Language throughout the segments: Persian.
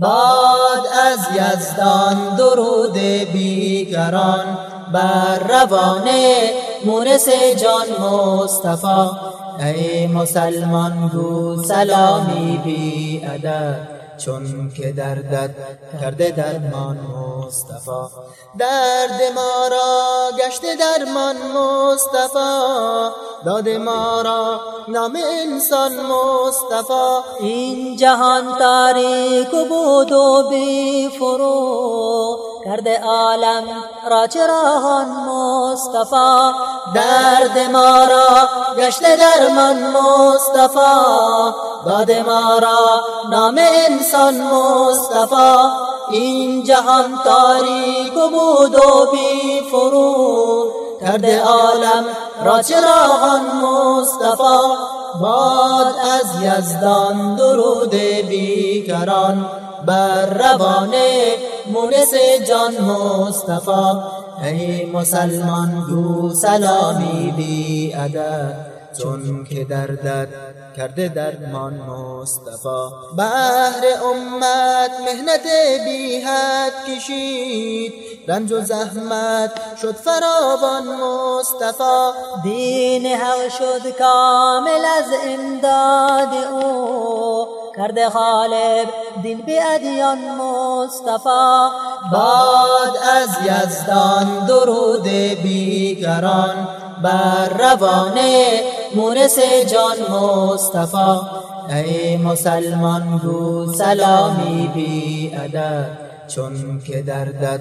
باد از یزدان درود بیکران بر روان مورس جان مصطفی. ای مسلمان گو سلامی بی ادب چون که دردت کرده درمان مصطفی. درد ما را گشته درمان مصطفی. داد ما را نام انسان مصطفی. این جهان تاریک بود و بی فرو. کرده عالم را چراغان مصطفی؟ درد ما را گشته درمان مصطفی. داد ما را نام انسان مصطفی. این جهان تاریک بود و بی فرو. کرده عالم را چراغان مصطفی باد از یزدان درود بیکران. بر روان مونس جان مصطفی ای مسلمان گو سلامی بی ادب. چون که دردت کرده درمان مصطفی. بهر امت مهنت بی حد کشید. رنج و زحمت شد فراوان مصطفی. دین حق شد کامل از امداد او. کرده غالب دین به ادیان مصطفی. باد از یزدان درود بیکران بر روان مورس جان مصطفی. ای مسلمان گو سلامی بی ادب. چون که دردت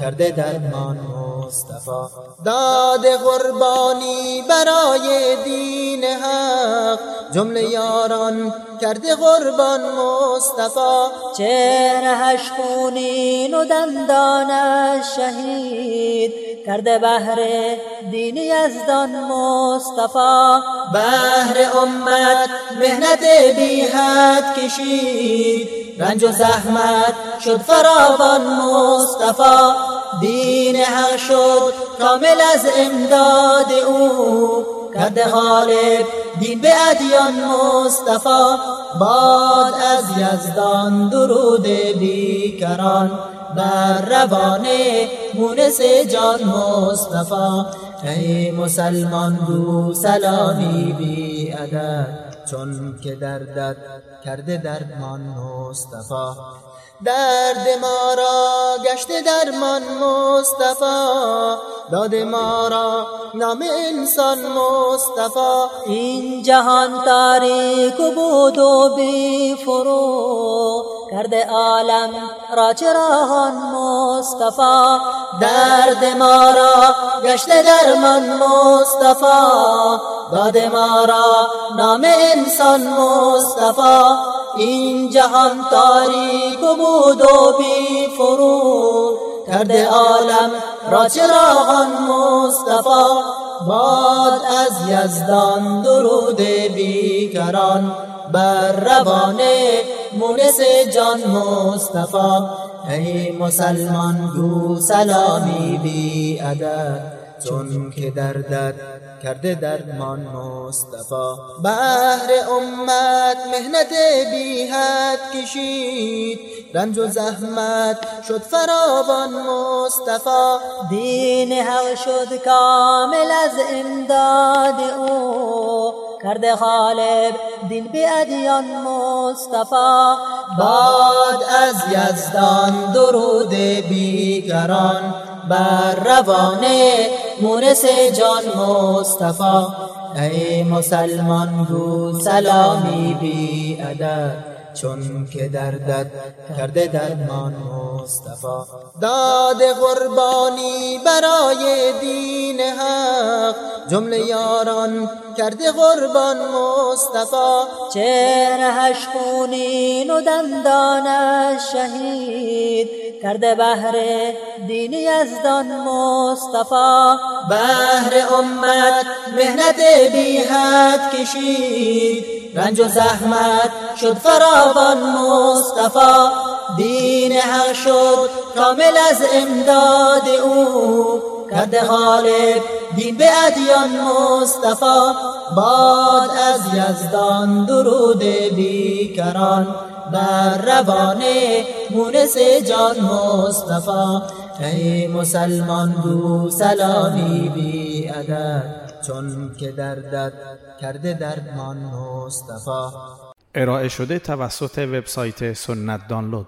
کرده درمان مصطفی. داد قربانی برای دین حق. جمله یاران کرده قربان مصطفی. چهرهش خونین و دندانش شهید. کرده بهر دین یزدان مصطفی. بهر امت مهنت بی حد کشید. رنج و زحمت شد فراوان مصطفی. دین حق شد کامل از امداد او. کرده غالب دین به ادیان مصطفی. باد از یزدان درود بیکران. بر روان مونس جان مصطفی. ای مسلمان گو سلامی بی ادب. چون که دردت کرده درمان مصطفی. درد ما را گشته درمان مصطفی. داد ما را نام انسان مصطفی. این جهان تاریک بود و بی فرو. کرده عالم را چراغان مصطفی. درد ما را گشته درمان مصطفی. داد ما را نام انسان مصطفی. این جهان تاریک بود و بی فرو. کرده عالم را چراغان مصطفی. باد از یزدان درود بیکران. بر روان مونس جان مصطفی. ای مسلمان گو سلامی بی ادب چون که دردت کرده درمان مصطفی. بهر امت مهنت بی حد کشید رنج و زحمت شد فراوان مصطفی. دین حق شد کامل از امداد او. کرده غالب دین به ادیان مصطفی. باد از یزدان درود بیکران بر روان مورس جان مصطفی ای مسلمان گو سلامی بی ادب چون که دردت کرده درمان مصطفی. داد قربانی برای دین حق. جمله یاران کرده قربان مصطفی. چهرهش خونین و دندانش شهید. کرده بهر دین یزدان مصطفی. بهر امت مهنت بی حد کشید. رنج و زحمت شد فراوان مصطفی. دین حق شد کامل از امداد او. کرده غالب دین به ادیان مصطفی. باد از یزدان درود بیکران. بر روان مونس جان مصطفی. ای مسلمان گو سلامی بی عدد چون که دردت کرده دردمان مصطفی. ارائه شده توسط وبسایت سنت دانلود.